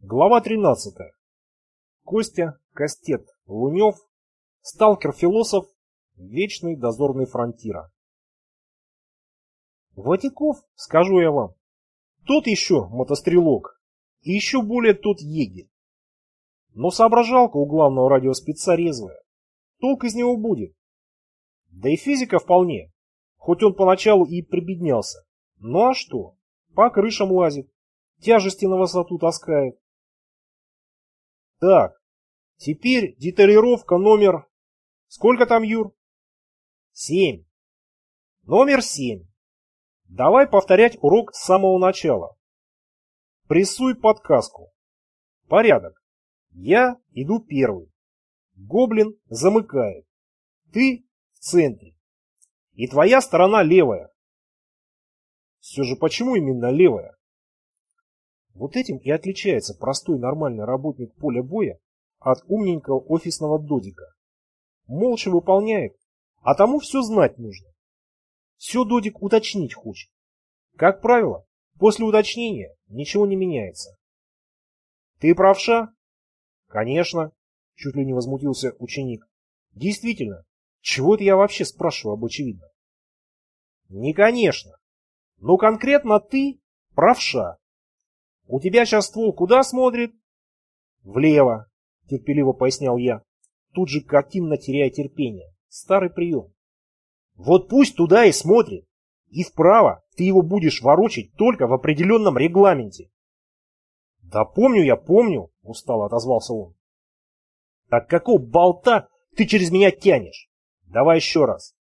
Глава 13. Костя, Кастет, Лунев, сталкер-философ, вечный дозорный фронтира. Ватиков, скажу я вам, тот еще мотострелок, и еще более тот егерь. Но соображалка у главного радиоспеца резвая. Толк из него будет. Да и физика вполне, хоть он поначалу и прибеднялся. Ну а что, по крышам лазит, тяжести на высоту таскает. Так, теперь деталировка номер... Сколько там, Юр? Семь. Номер семь. Давай повторять урок с самого начала. Прессуй подсказку. Порядок. Я иду первый. Гоблин замыкает. Ты в центре. И твоя сторона левая. Все же почему именно левая? Вот этим и отличается простой нормальный работник поля боя от умненького офисного додика. Молча выполняет, а тому все знать нужно. Все додик уточнить хочет. Как правило, после уточнения ничего не меняется. Ты правша? Конечно, чуть ли не возмутился ученик. Действительно, чего это я вообще спрашиваю об очевидном? Не конечно. Но конкретно ты правша. У тебя сейчас ствол куда смотрит? Влево, терпеливо пояснял я, тут же картинно теряя терпение. Старый прием. Вот пусть туда и смотрит. И вправо ты его будешь ворочать только в определенном регламенте. Да помню я, помню, устало отозвался он. Так какого болта ты через меня тянешь? Давай еще раз.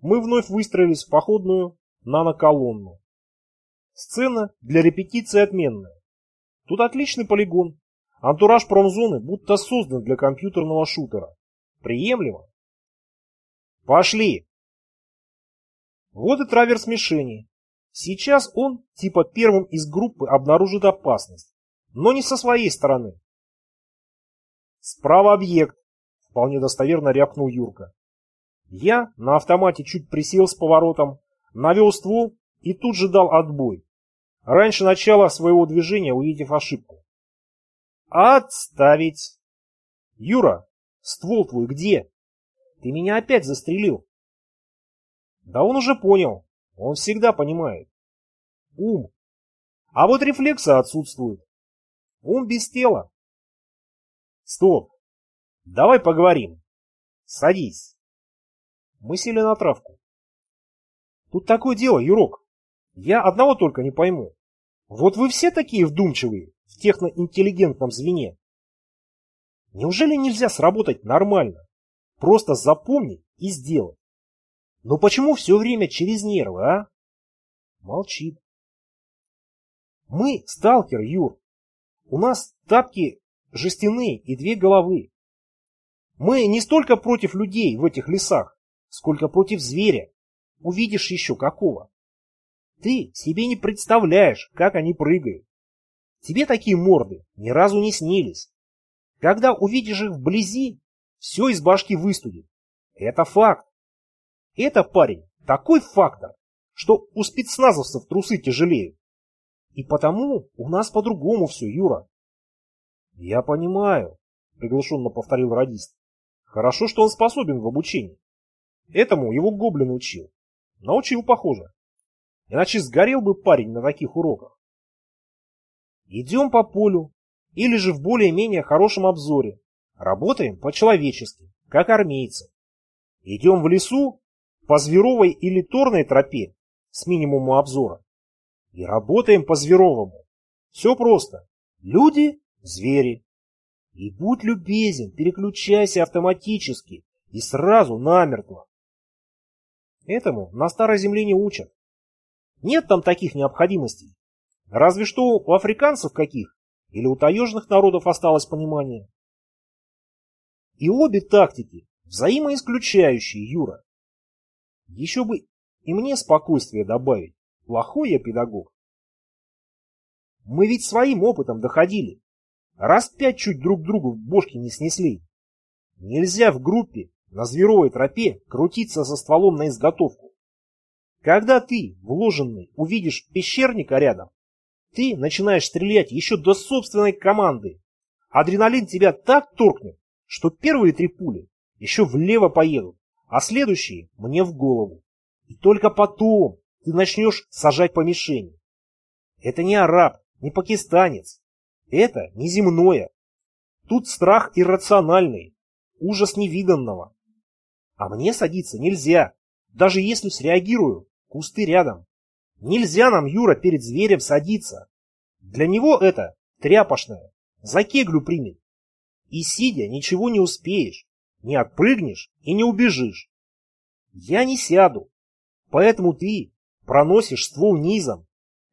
Мы вновь выстроились в походную наноколонну. Сцена для репетиции отменная. Тут отличный полигон. Антураж промзоны будто создан для компьютерного шутера. Приемлемо? Пошли! Вот и траверс мишени. Сейчас он, типа первым из группы, обнаружит опасность. Но не со своей стороны. Справа объект, вполне достоверно рявкнул Юрка. Я на автомате чуть присел с поворотом, навел ствол и тут же дал отбой. Раньше начала своего движения, увидев ошибку. Отставить! Юра, ствол твой где? Ты меня опять застрелил. Да он уже понял. Он всегда понимает. Ум. А вот рефлексы отсутствуют. Ум без тела. Стоп. Давай поговорим. Садись. Мы сели на травку. Тут такое дело, Юрок. Я одного только не пойму. Вот вы все такие вдумчивые в техноинтеллигентном звене. Неужели нельзя сработать нормально? Просто запомнить и сделать. Но почему все время через нервы, а? Молчит. Мы сталкер, Юр. У нас тапки жестяные и две головы. Мы не столько против людей в этих лесах, сколько против зверя. Увидишь еще какого. Ты себе не представляешь, как они прыгают. Тебе такие морды ни разу не снились. Когда увидишь их вблизи, все из башки выстудит. Это факт. Это, парень, такой фактор, что у спецназовцев трусы тяжелеют. И потому у нас по-другому все, Юра. Я понимаю, приглушенно повторил радист. Хорошо, что он способен в обучении. Этому его гоблин учил. Научил, похоже. Иначе сгорел бы парень на таких уроках. Идем по полю, или же в более-менее хорошем обзоре. Работаем по-человечески, как армейцы. Идем в лесу по зверовой или торной тропе с минимумом обзора. И работаем по зверовому. Все просто. Люди – звери. И будь любезен, переключайся автоматически и сразу намертво. Этому на старой земле не учат. Нет там таких необходимостей. Разве что у африканцев каких или у таежных народов осталось понимание. И обе тактики взаимоисключающие, Юра. Еще бы и мне спокойствие добавить. Плохой я педагог. Мы ведь своим опытом доходили. Раз пять чуть друг другу в бошки не снесли. Нельзя в группе на зверовой тропе крутиться за стволом на изготовку. Когда ты, вложенный, увидишь пещерника рядом, Ты начинаешь стрелять еще до собственной команды. Адреналин тебя так торкнет, что первые три пули еще влево поедут, а следующие мне в голову. И только потом ты начнешь сажать по мишени. Это не араб, не пакистанец. Это не земное. Тут страх иррациональный, ужас невиданного. А мне садиться нельзя, даже если среагирую, кусты рядом. Нельзя нам, Юра, перед зверем садиться. Для него это тряпошное, за кеглю примет. И сидя ничего не успеешь, не отпрыгнешь и не убежишь. Я не сяду, поэтому ты проносишь ствол низом,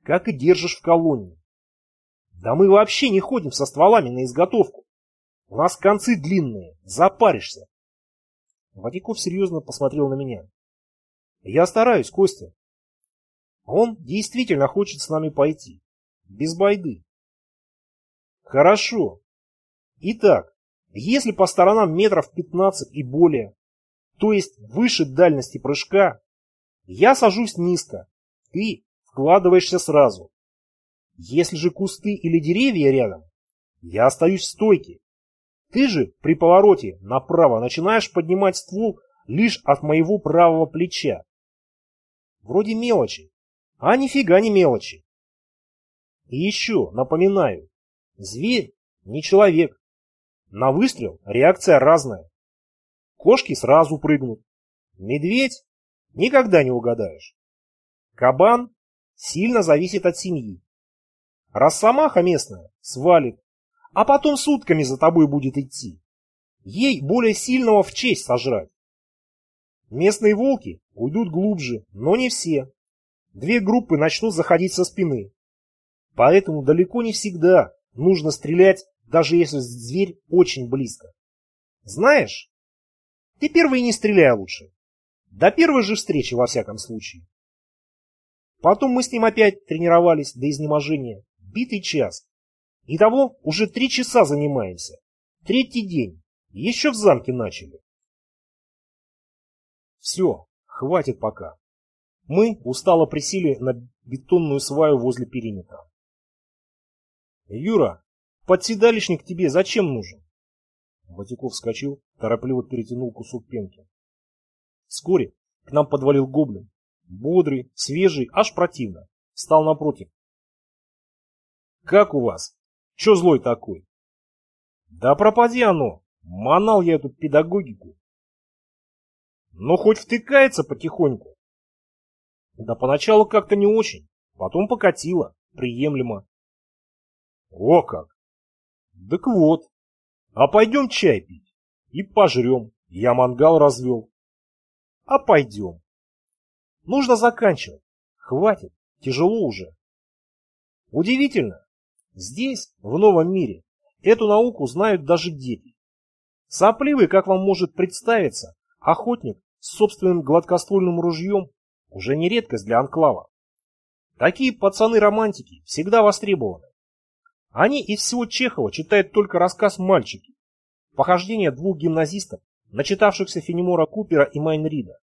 как и держишь в колонне. Да мы вообще не ходим со стволами на изготовку. У нас концы длинные, запаришься. Ватиков серьезно посмотрел на меня. Я стараюсь, Костя. Он действительно хочет с нами пойти. Без байды. Хорошо. Итак, если по сторонам метров 15 и более, то есть выше дальности прыжка, я сажусь низко, ты вкладываешься сразу. Если же кусты или деревья рядом, я остаюсь в стойке. Ты же при повороте направо начинаешь поднимать ствол лишь от моего правого плеча. Вроде мелочи, а нифига не мелочи. И еще напоминаю, зверь не человек. На выстрел реакция разная. Кошки сразу прыгнут. Медведь никогда не угадаешь. Кабан сильно зависит от семьи. Росомаха местная свалит, а потом сутками за тобой будет идти. Ей более сильного в честь сожрать. Местные волки уйдут глубже, но не все. Две группы начнут заходить со спины. Поэтому далеко не всегда нужно стрелять, даже если зверь очень близко. Знаешь, ты первый не стреляй лучше. До первой же встречи, во всяком случае. Потом мы с ним опять тренировались до изнеможения. Битый час. Итого уже три часа занимаемся. Третий день. Еще в замке начали. Все, хватит пока. Мы устало присели на бетонную сваю возле периметра. Юра, подседалищник тебе зачем нужен? Батяков вскочил, торопливо перетянул кусок пенки. Вскоре к нам подвалил гоблин. Бодрый, свежий, аж противно. Встал напротив. Как у вас? Че злой такой? Да пропади оно. Манал я эту педагогику. Но хоть втыкается потихоньку. Да поначалу как-то не очень, потом покатило, приемлемо. О как! Так вот, а пойдем чай пить и пожрем, я мангал развел. А пойдем. Нужно заканчивать, хватит, тяжело уже. Удивительно, Здесь, в новом мире, эту науку знают даже дети. Сопливый, как вам может представиться, охотник с собственным гладкоствольным ружьем уже не редкость для анклава. Такие пацаны-романтики всегда востребованы. Они из всего Чехова читают только рассказ «Мальчики», похождения двух гимназистов, начитавшихся Фенемора Купера и Майнрида.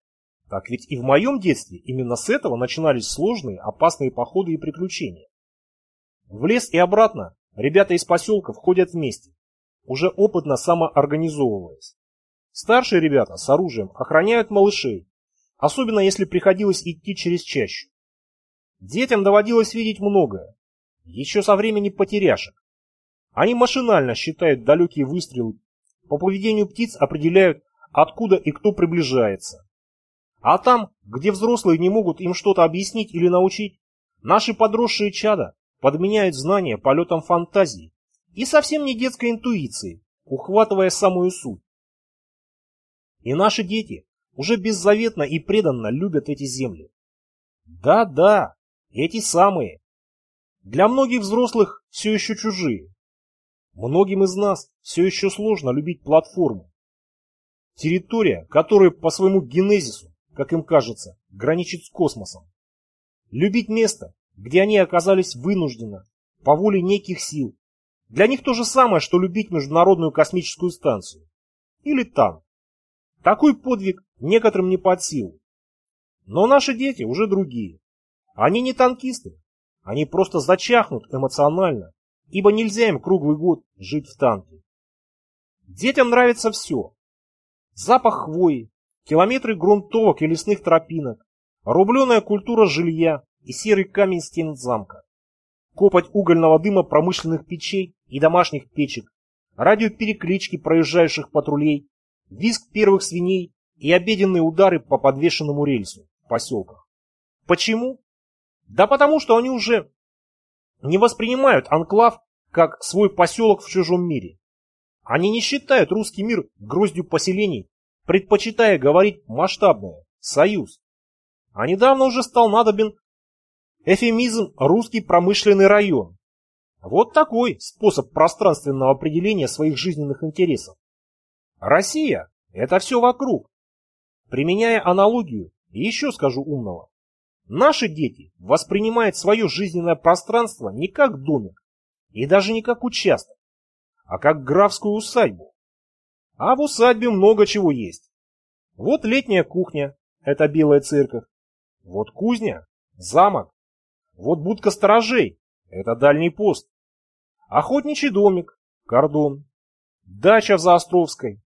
Так ведь и в моем детстве именно с этого начинались сложные, опасные походы и приключения. В лес и обратно ребята из поселков ходят вместе, уже опытно самоорганизовываясь. Старшие ребята с оружием охраняют малышей, особенно если приходилось идти через чащу. Детям доводилось видеть многое, еще со времени потеряшек. Они машинально считают далекие выстрелы, по поведению птиц определяют, откуда и кто приближается. А там, где взрослые не могут им что-то объяснить или научить, наши подросшие чада подменяют знания полетом фантазии и совсем не детской интуиции, ухватывая самую суть. И наши дети уже беззаветно и преданно любят эти земли. Да-да, эти самые. Для многих взрослых все еще чужие. Многим из нас все еще сложно любить платформу. Территория, которая по своему генезису, как им кажется, граничит с космосом. Любить место, где они оказались вынужденно, по воле неких сил. Для них то же самое, что любить Международную космическую станцию. Или танк. Такой подвиг некоторым не под силу. Но наши дети уже другие. Они не танкисты. Они просто зачахнут эмоционально, ибо нельзя им круглый год жить в танке. Детям нравится все. Запах хвои, километры грунтовок и лесных тропинок, рубленая культура жилья и серый камень стен замка, копоть угольного дыма промышленных печей и домашних печек, радиопереклички проезжающих патрулей, визг первых свиней и обеденные удары по подвешенному рельсу в поселках. Почему? Да потому что они уже не воспринимают анклав как свой поселок в чужом мире. Они не считают русский мир гроздью поселений, предпочитая говорить масштабное – союз. А недавно уже стал надобен эфемизм «русский промышленный район». Вот такой способ пространственного определения своих жизненных интересов. Россия – это все вокруг. Применяя аналогию, еще скажу умного. Наши дети воспринимают свое жизненное пространство не как домик и даже не как участок, а как графскую усадьбу. А в усадьбе много чего есть. Вот летняя кухня, это белая церковь. Вот кузня, замок. Вот будка сторожей, это дальний пост. Охотничий домик, кордон. Дача в Заостровской.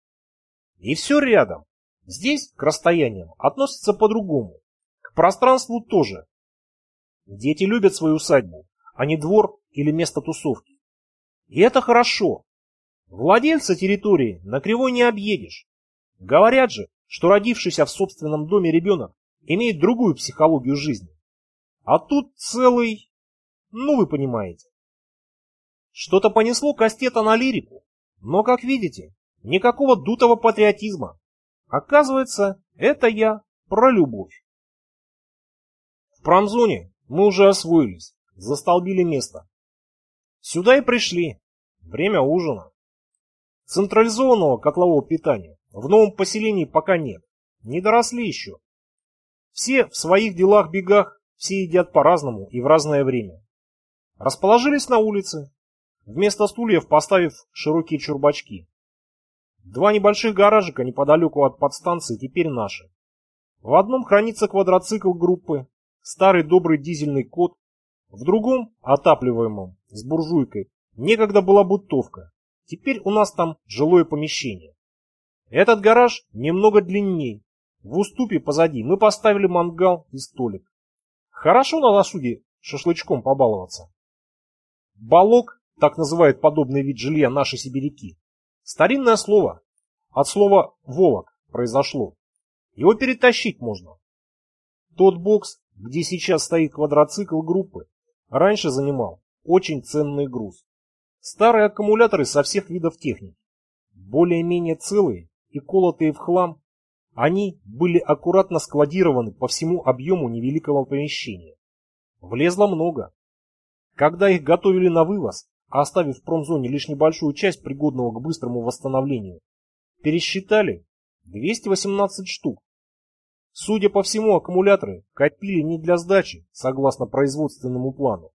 И все рядом. Здесь к расстояниям относятся по-другому. К пространству тоже. Дети любят свою усадьбу, а не двор или место тусовки. И это хорошо. Владельца территории на кривой не объедешь. Говорят же, что родившийся в собственном доме ребенок имеет другую психологию жизни. А тут целый... Ну, вы понимаете. Что-то понесло Кастета на лирику, но, как видите, никакого дутого патриотизма. Оказывается, это я про любовь. В промзоне мы уже освоились, застолбили место. Сюда и пришли. Время ужина. Централизованного котлового питания в новом поселении пока нет. Не доросли еще. Все в своих делах-бегах, все едят по-разному и в разное время. Расположились на улице, вместо стульев поставив широкие чурбачки. Два небольших гаражика неподалеку от подстанции теперь наши. В одном хранится квадроцикл группы, старый добрый дизельный кот, в другом, отапливаемом, с буржуйкой, некогда была бутовка. Теперь у нас там жилое помещение. Этот гараж немного длинней. В уступе позади мы поставили мангал и столик. Хорошо на досуге шашлычком побаловаться. Балок, так называют подобный вид жилья наши сибиряки. Старинное слово. От слова «волок» произошло. Его перетащить можно. Тот бокс, где сейчас стоит квадроцикл группы, раньше занимал очень ценный груз. Старые аккумуляторы со всех видов техники. Более-менее целые и колотые в хлам, они были аккуратно складированы по всему объему невеликого помещения. Влезло много. Когда их готовили на вывоз, оставив в промзоне лишь небольшую часть, пригодного к быстрому восстановлению, пересчитали 218 штук. Судя по всему, аккумуляторы копили не для сдачи, согласно производственному плану.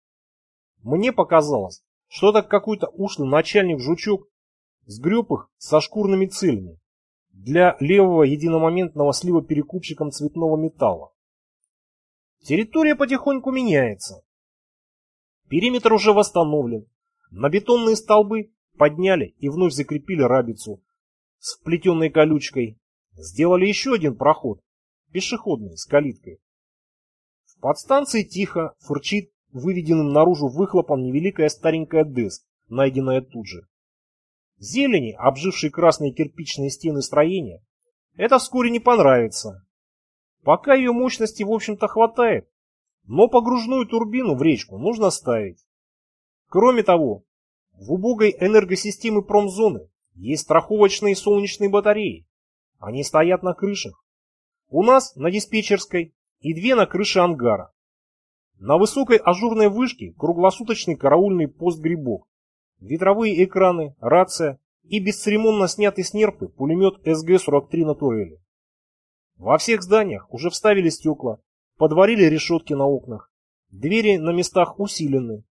Мне показалось, что так какой-то ушлый начальник-жучок сгреб их со шкурными целями для левого единомоментного слива перекупщиком цветного металла. Территория потихоньку меняется. Периметр уже восстановлен. На бетонные столбы подняли и вновь закрепили рабицу с вплетенной колючкой. Сделали еще один проход, пешеходный, с калиткой. В подстанции тихо фурчит выведенным наружу выхлопом невеликая старенькая ДЭС, найденная тут же. Зелени, обжившей красные кирпичные стены строения, это вскоре не понравится. Пока ее мощности в общем-то хватает, но погружную турбину в речку нужно ставить. Кроме того, в убогой энергосистеме промзоны есть страховочные солнечные батареи. Они стоят на крышах. У нас на диспетчерской и две на крыше ангара. На высокой ажурной вышке круглосуточный караульный пост грибок, ветровые экраны, рация и бесцеремонно снятый с нерпы пулемет СГ-43 на турели. Во всех зданиях уже вставили стекла, подварили решетки на окнах, двери на местах усилены.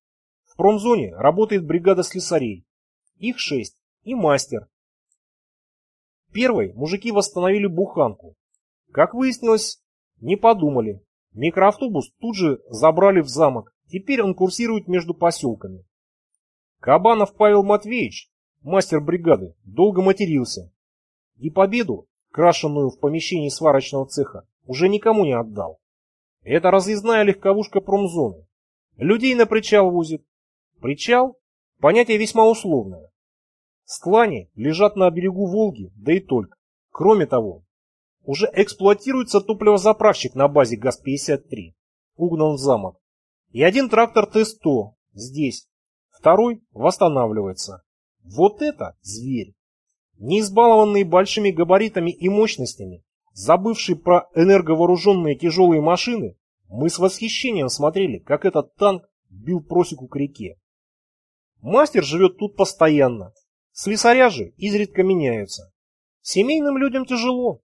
В промзоне работает бригада слесарей. Их шесть и мастер. Первой мужики восстановили буханку. Как выяснилось, не подумали. Микроавтобус тут же забрали в замок Теперь он курсирует между поселками. Кабанов Павел Матвеевич, мастер бригады, долго матерился. И победу, крашенную в помещении сварочного цеха, уже никому не отдал. Это разъездная легковушка промзоны. Людей на причал возит. Причал – понятие весьма условное. Склани лежат на берегу Волги, да и только. Кроме того, уже эксплуатируется топливозаправщик на базе ГАЗ-53. Угнан в замок. И один трактор Т-100 здесь. Второй восстанавливается. Вот это зверь. Не избалованный большими габаритами и мощностями, забывший про энерговооруженные тяжелые машины, мы с восхищением смотрели, как этот танк бил просеку к реке. Мастер живет тут постоянно. Слесаря же изредка меняются. Семейным людям тяжело.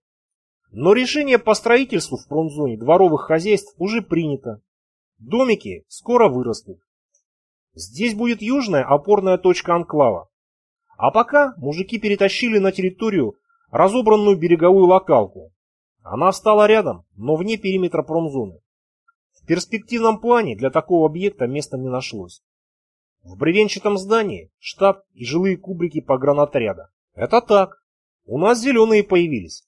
Но решение по строительству в промзоне дворовых хозяйств уже принято. Домики скоро вырастут. Здесь будет южная опорная точка анклава. А пока мужики перетащили на территорию разобранную береговую локалку. Она встала рядом, но вне периметра промзоны. В перспективном плане для такого объекта места не нашлось. В бревенчатом здании штаб и жилые кубрики погранотряда. Это так. У нас зеленые появились.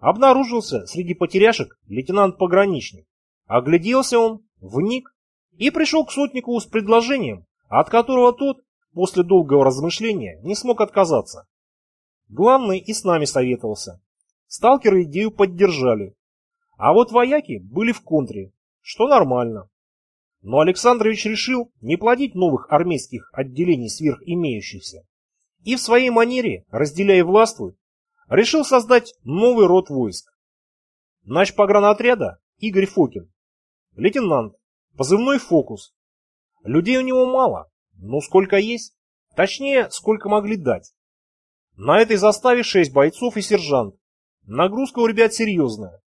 Обнаружился среди потеряшек лейтенант-пограничник. Огляделся он, вник и пришел к сотнику с предложением, от которого тот, после долгого размышления, не смог отказаться. Главный и с нами советовался. Сталкеры идею поддержали. А вот вояки были в контре, что нормально. Но Александрович решил не плодить новых армейских отделений сверх имеющихся. И в своей манере, разделяя властвуй, решил создать новый род войск. Нач погранотряда Игорь Фокин. Лейтенант. Позывной «Фокус». Людей у него мало, но сколько есть. Точнее, сколько могли дать. На этой заставе шесть бойцов и сержант. Нагрузка у ребят серьезная.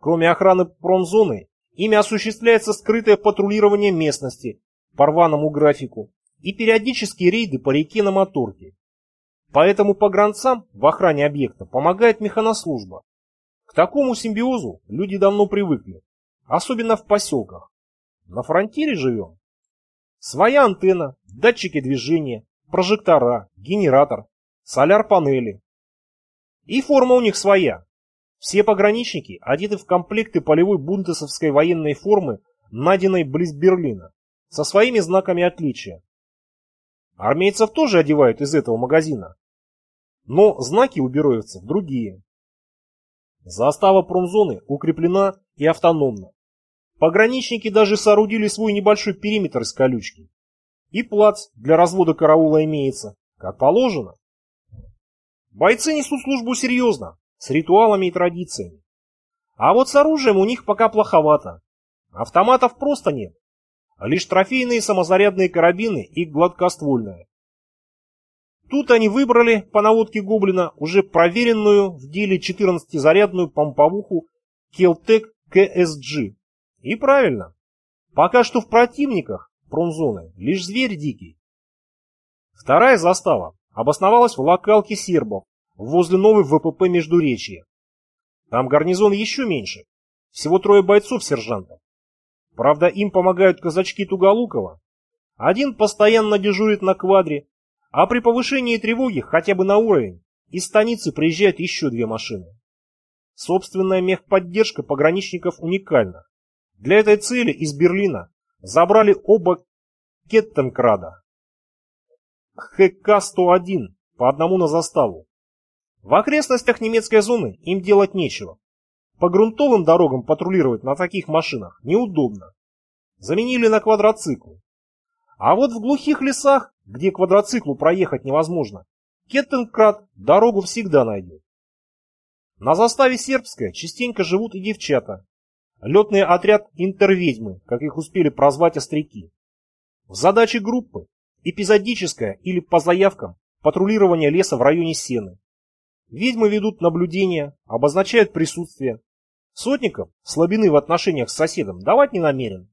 Кроме охраны промзоны, ими осуществляется скрытое патрулирование местности по рваному графику и периодические рейды по реке на моторке. Поэтому погранцам в охране объекта помогает механослужба. К такому симбиозу люди давно привыкли, особенно в поселках. На фронтире живем. Своя антенна, датчики движения, прожектора, генератор, соляр-панели. И форма у них своя. Все пограничники одеты в комплекты полевой бунтесовской военной формы, найденной близ Берлина, со своими знаками отличия. Армейцев тоже одевают из этого магазина. Но знаки у бероевцев другие. Застава промзоны укреплена и автономна. Пограничники даже соорудили свой небольшой периметр из колючки. И плац для развода караула имеется, как положено. Бойцы несут службу серьезно, с ритуалами и традициями. А вот с оружием у них пока плоховато. Автоматов просто нет. Лишь трофейные самозарядные карабины и гладкоствольные. Тут они выбрали, по наводке Гоблина, уже проверенную в деле 14-зарядную помповуху Келтек КСГ. И правильно. Пока что в противниках промзоны лишь зверь дикий. Вторая застава обосновалась в локалке сербов возле новой ВПП Междуречья. Там гарнизон еще меньше. Всего трое бойцов сержантов. Правда, им помогают казачки Туголукова. Один постоянно дежурит на квадре, а при повышении тревоги хотя бы на уровень из станицы приезжают еще две машины. Собственная мехподдержка пограничников уникальна. Для этой цели из Берлина забрали оба Кеттенкрада. ХК-101 по одному на заставу. В окрестностях немецкой зоны им делать нечего. По грунтовым дорогам патрулировать на таких машинах неудобно. Заменили на квадроцикл. А вот в глухих лесах где квадроциклу проехать невозможно, Кеттенкрат дорогу всегда найдет. На заставе сербская частенько живут и девчата. Летный отряд интерведьмы, как их успели прозвать остряки. В задаче группы эпизодическое или по заявкам патрулирование леса в районе Сены. Ведьмы ведут наблюдения, обозначают присутствие. Сотников слабины в отношениях с соседом давать не намерен.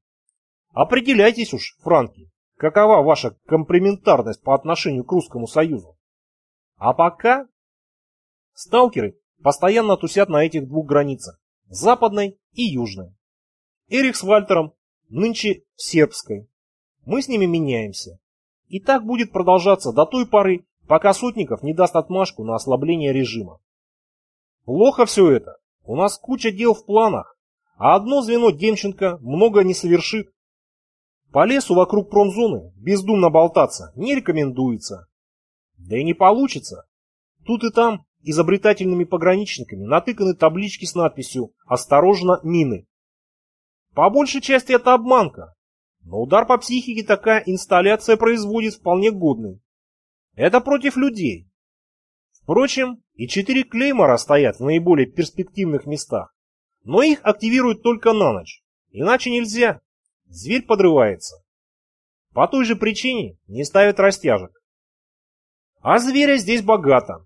Определяйтесь уж, франки, Какова ваша комплементарность по отношению к Русскому Союзу? А пока сталкеры постоянно тусят на этих двух границах, западной и южной. Эрик с Вальтером нынче в сербской, мы с ними меняемся. И так будет продолжаться до той поры, пока Сотников не даст отмашку на ослабление режима. Плохо все это. У нас куча дел в планах, а одно звено Демченко много не совершит. По лесу вокруг промзоны бездумно болтаться не рекомендуется. Да и не получится. Тут и там изобретательными пограничниками натыканы таблички с надписью «Осторожно, мины». По большей части это обманка, но удар по психике такая инсталляция производит вполне годный. Это против людей. Впрочем, и четыре клеймора стоят в наиболее перспективных местах, но их активируют только на ночь, иначе нельзя. Зверь подрывается. По той же причине не ставят растяжек. А зверя здесь богато.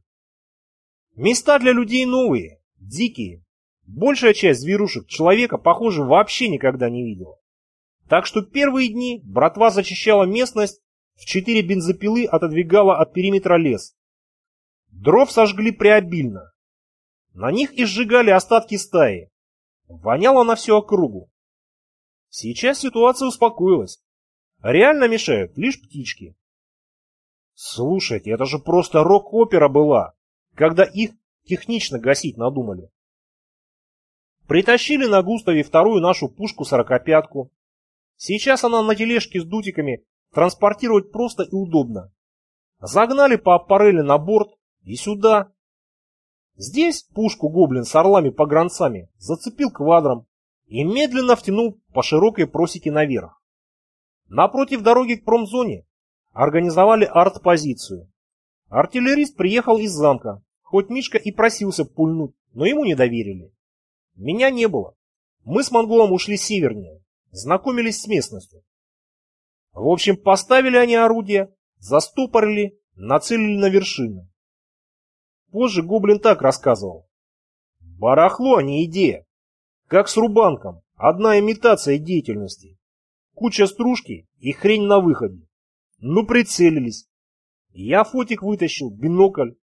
Места для людей новые, дикие. Большая часть зверушек человека, похоже, вообще никогда не видела. Так что первые дни братва зачищала местность, в четыре бензопилы отодвигала от периметра лес. Дров сожгли преобильно. На них и сжигали остатки стаи. Воняло на всю округу. Сейчас ситуация успокоилась. Реально мешают лишь птички. Слушайте, это же просто рок-опера была, когда их технично гасить надумали. Притащили на Густаве вторую нашу пушку-сорокопятку. Сейчас она на тележке с дутиками, транспортировать просто и удобно. Загнали по аппарели на борт и сюда. Здесь пушку гоблин с орлами-погранцами зацепил квадром и медленно втянул по широкой просеке наверх. Напротив дороги к промзоне организовали арт-позицию. Артиллерист приехал из замка, хоть Мишка и просился пульнуть, но ему не доверили. Меня не было. Мы с монголом ушли севернее, знакомились с местностью. В общем, поставили они орудия, застопорили, нацелили на вершину. Позже Гоблин так рассказывал. Барахло, а не идея. Как с Рубанком, одна имитация деятельности. Куча стружки и хрень на выходе. Ну, прицелились. Я фотик вытащил, бинокль.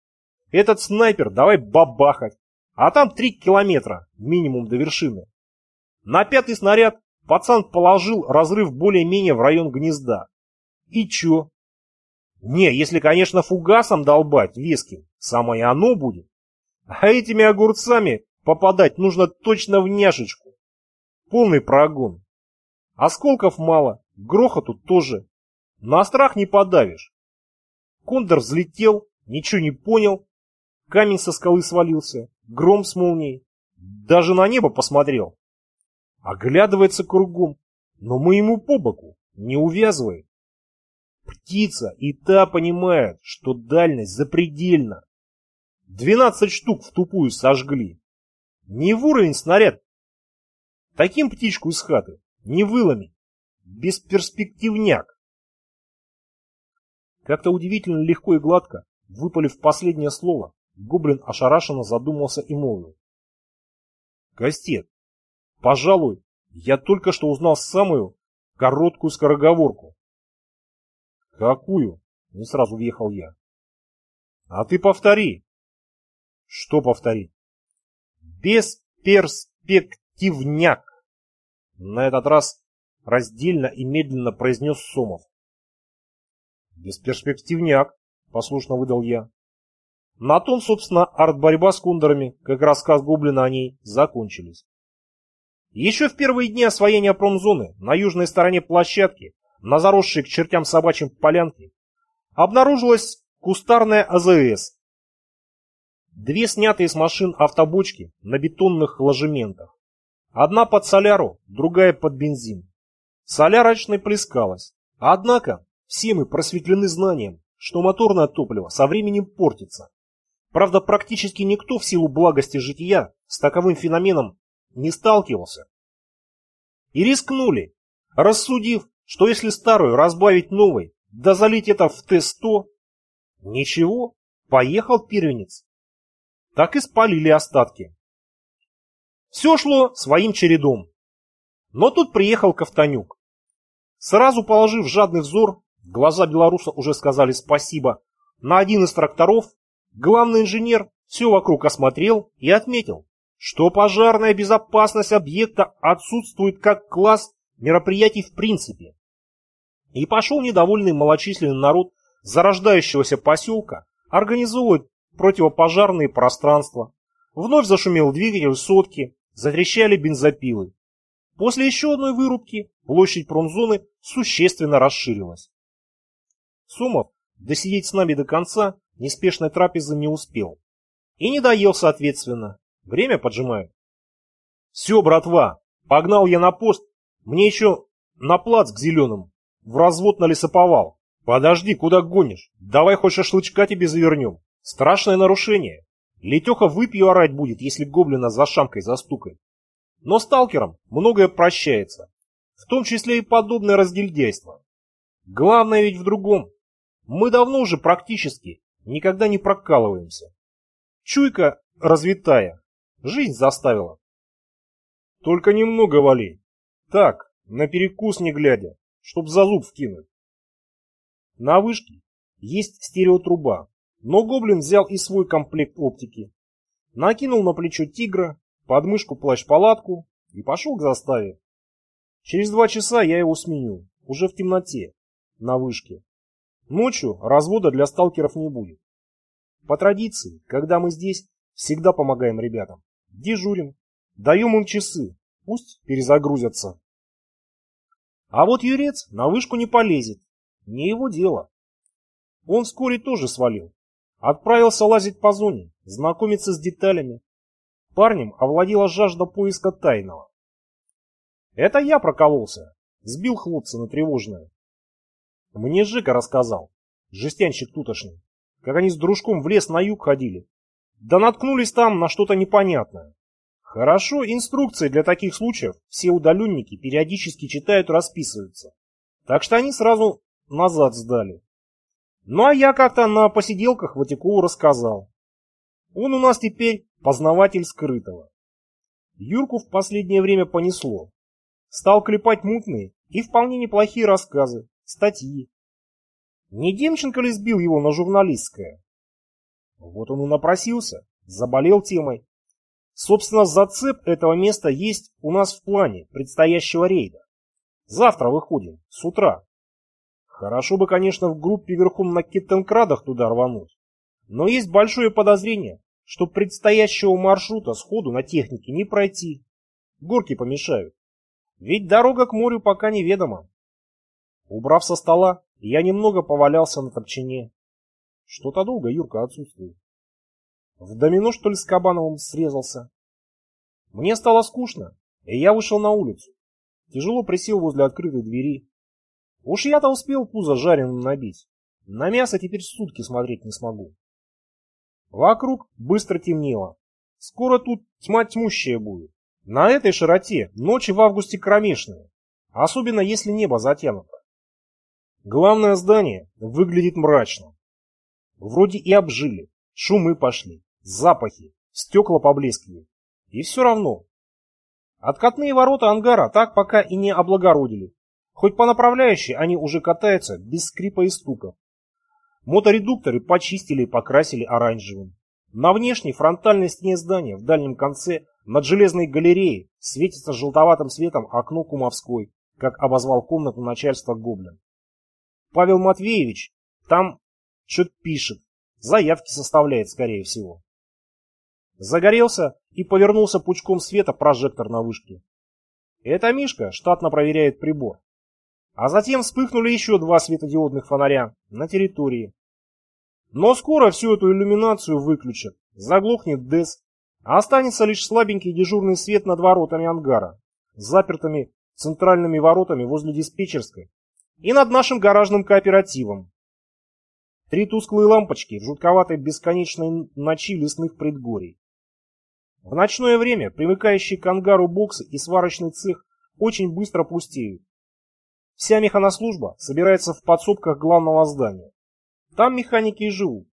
Этот снайпер давай бабахать. А там три километра минимум до вершины. На пятый снаряд пацан положил разрыв более-менее в район гнезда. И чё? Не, если, конечно, фугасом долбать веским, самое оно будет. А этими огурцами Попадать нужно точно в няшечку. Полный прогон. Осколков мало, грохоту тоже. На страх не подавишь. Кондор взлетел, ничего не понял. Камень со скалы свалился, гром с молнией. Даже на небо посмотрел. Оглядывается кругом, но мы ему по боку, не увязывает. Птица и та понимает, что дальность запредельна. Двенадцать штук в тупую сожгли. Не в уровень снаряд. Таким птичку из хаты не выломить. Бесперспективняк. Как-то удивительно легко и гладко, выпалив последнее слово, гоблин ошарашенно задумался и молвил. Кастет, пожалуй, я только что узнал самую короткую скороговорку. Какую? Не сразу въехал я. А ты повтори. Что повторить? Бесперспективняк. На этот раз раздельно и медленно произнес Сомов. Бесперспективняк, послушно выдал я. На том, собственно, арт-борьба с кондорами, как рассказ Гоблина о ней, закончились. Еще в первые дни освоения промзоны на южной стороне площадки, на заросшей к чертям собачьим полянке, обнаружилась кустарная АЗС Две снятые с машин автобочки на бетонных ложементах. Одна под соляру, другая под бензин. Солярочной плескалась. Однако все мы просветлены знанием, что моторное топливо со временем портится. Правда, практически никто в силу благости жития с таковым феноменом не сталкивался. И рискнули, рассудив, что если старую разбавить новой, да залить это в Т-100, ничего, поехал первенец так и спалили остатки. Все шло своим чередом. Но тут приехал Ковтанюк. Сразу положив жадный взор, глаза белоруса уже сказали спасибо, на один из тракторов, главный инженер все вокруг осмотрел и отметил, что пожарная безопасность объекта отсутствует как класс мероприятий в принципе. И пошел недовольный малочисленный народ зарождающегося поселка организовывать противопожарные пространства. Вновь зашумел двигатель сотки, затрещали бензопилы. После еще одной вырубки площадь промзоны существенно расширилась. Сумов досидеть с нами до конца неспешной трапезы не успел. И не доел, соответственно. Время поджимает. Все, братва, погнал я на пост. Мне еще на плац к зеленым. В развод на лесоповал. Подожди, куда гонишь? Давай хоть шашлычка тебе завернем. Страшное нарушение. Летеха выпью орать будет, если гоблина за шамкой застукает. Но сталкерам многое прощается. В том числе и подобное разгильдяйство. Главное ведь в другом. Мы давно уже практически никогда не прокалываемся. Чуйка развитая. Жизнь заставила. Только немного вали. Так, на перекус не глядя, чтоб за зуб вкинуть. На вышке есть стереотруба, но гоблин взял и свой комплект оптики. Накинул на плечо тигра, под мышку плащ-палатку и пошел к заставе. Через два часа я его сменю, уже в темноте, на вышке. Ночью развода для сталкеров не будет. По традиции, когда мы здесь, всегда помогаем ребятам. Дежурим, даем им часы, пусть перезагрузятся. А вот Юрец на вышку не полезет, не его дело. Он вскоре тоже свалил. Отправился лазить по зоне, знакомиться с деталями. Парнем овладела жажда поиска тайного. Это я прокололся, сбил хлопца на тревожное. Мне Жека рассказал, жестянщик тутошний, как они с дружком в лес на юг ходили. Да наткнулись там на что-то непонятное. Хорошо, инструкции для таких случаев все удаленники периодически читают расписываются. Так что они сразу назад сдали. Ну а я как-то на посиделках Ватикову рассказал. Он у нас теперь познаватель скрытого. Юрку в последнее время понесло. Стал клепать мутные и вполне неплохие рассказы, статьи. Не Демченко ли сбил его на журналистское? Вот он и напросился, заболел темой. Собственно, зацеп этого места есть у нас в плане предстоящего рейда. Завтра выходим, с утра. Хорошо бы, конечно, в группе верхом на Киттенкрадах туда рвануть. Но есть большое подозрение, что предстоящего маршрута сходу на технике не пройти. Горки помешают. Ведь дорога к морю пока неведома. Убрав со стола, я немного повалялся на топчине. Что-то долго Юрка отсутствует. В домино, что ли, с Кабановым срезался? Мне стало скучно, и я вышел на улицу. Тяжело присел возле открытой двери. Уж я-то успел пузо жареным набить. На мясо теперь сутки смотреть не смогу. Вокруг быстро темнело. Скоро тут тьма тьмущая будет. На этой широте ночи в августе кромешные, особенно если небо затянуто. Главное здание выглядит мрачно. Вроде и обжили, шумы пошли, запахи, стекла поблескивают. И все равно. Откатные ворота ангара так пока и не облагородили, Хоть по направляющей они уже катаются без скрипа и стука. Моторедукторы почистили и покрасили оранжевым. На внешней фронтальной стене здания в дальнем конце над железной галереей светится желтоватым светом окно Кумовской, как обозвал комнату начальства Гоблин. Павел Матвеевич там что-то пишет, заявки составляет, скорее всего. Загорелся и повернулся пучком света прожектор на вышке. Это Мишка штатно проверяет прибор. А затем вспыхнули еще два светодиодных фонаря на территории. Но скоро всю эту иллюминацию выключат, заглохнет ДЭС, а останется лишь слабенький дежурный свет над воротами ангара, запертыми центральными воротами возле диспетчерской и над нашим гаражным кооперативом. Три тусклые лампочки в жутковатой бесконечной ночи лесных предгорий. В ночное время примыкающие к ангару боксы и сварочный цех очень быстро пустеют. Вся механослужба собирается в подсобках главного здания. Там механики и живут.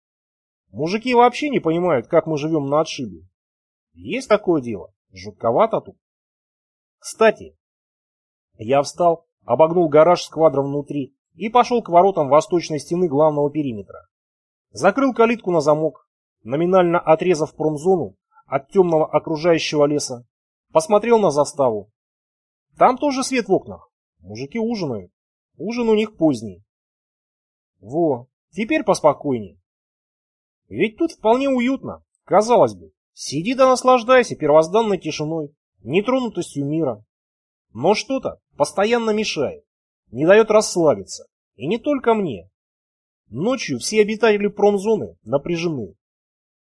Мужики вообще не понимают, как мы живем на отшибе. Есть такое дело. Жутковато тут. Кстати, я встал, обогнул гараж с квадром внутри и пошел к воротам восточной стены главного периметра. Закрыл калитку на замок, номинально отрезав промзону от темного окружающего леса, посмотрел на заставу. Там тоже свет в окнах. Мужики ужинают. Ужин у них поздний. Во, теперь поспокойней. Ведь тут вполне уютно, казалось бы. Сиди да наслаждайся первозданной тишиной, нетронутостью мира. Но что-то постоянно мешает, не дает расслабиться. И не только мне. Ночью все обитатели промзоны напряжены.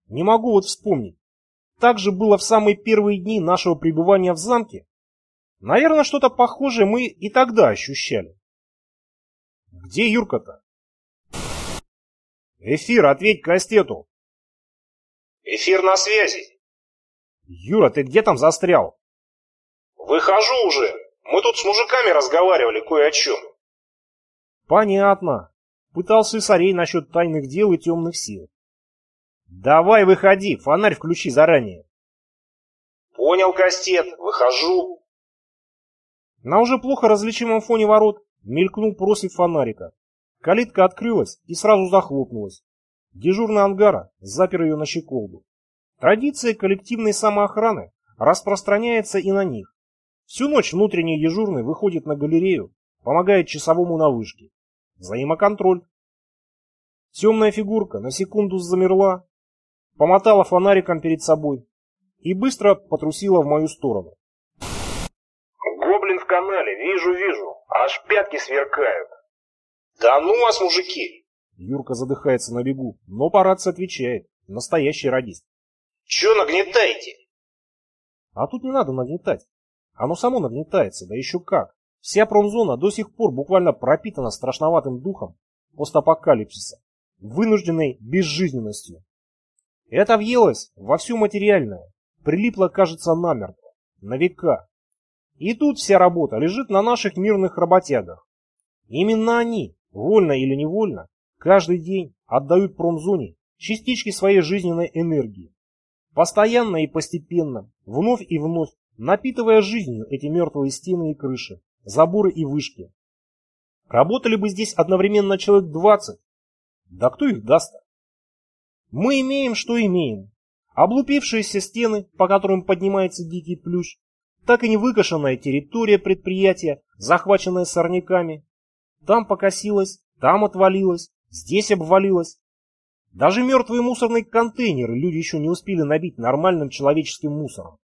Не могу вот вспомнить. Так же было в самые первые дни нашего пребывания в замке. Наверное, что-то похожее мы и тогда ощущали. Где Юрка-то? Эфир, ответь Кастету. Эфир на связи. Юра, ты где там застрял? Выхожу уже. Мы тут с мужиками разговаривали кое о чем. Понятно. Пытался Исарей насчет тайных дел и темных сил. Давай выходи, фонарь включи заранее. Понял, Кастет, выхожу. На уже плохо различимом фоне ворот мелькнул просвет фонарика. Калитка открылась и сразу захлопнулась. Дежурный ангара запер ее на щеколду. Традиция коллективной самоохраны распространяется и на них. Всю ночь внутренний дежурный выходит на галерею, помогает часовому на вышке. Взаимоконтроль. Темная фигурка на секунду замерла, помотала фонариком перед собой и быстро потрусила в мою сторону. Гоблин в канале, вижу, вижу, аж пятки сверкают. «Да ну вас, мужики!» Юрка задыхается на бегу, но по рации отвечает. Настоящий радист. «Чё нагнетаете?» А тут не надо нагнетать. Оно само нагнетается, да еще как. Вся промзона до сих пор буквально пропитана страшноватым духом постапокалипсиса, вынужденной безжизненностью. Это въелось во всю материальное, прилипло, кажется, намертво, на века. И тут вся работа лежит на наших мирных работягах. Именно они, вольно или невольно, каждый день отдают промзоне частички своей жизненной энергии. Постоянно и постепенно, вновь и вновь, напитывая жизнью эти мертвые стены и крыши, заборы и вышки. Работали бы здесь одновременно человек 20. Да кто их даст? -то? Мы имеем, что имеем. Облупившиеся стены, по которым поднимается дикий плющ, так и не выкошенная территория предприятия, захваченная сорняками, там покосилась, там отвалилась, здесь обвалилась. Даже мертвые мусорные контейнеры люди еще не успели набить нормальным человеческим мусором.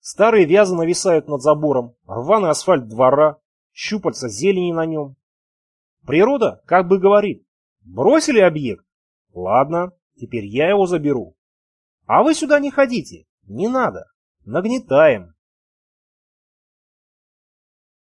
Старые вязы нависают над забором, рваный асфальт двора, щупальца зелени на нем. Природа как бы говорит, бросили объект? Ладно, теперь я его заберу. А вы сюда не ходите, не надо, нагнетаем.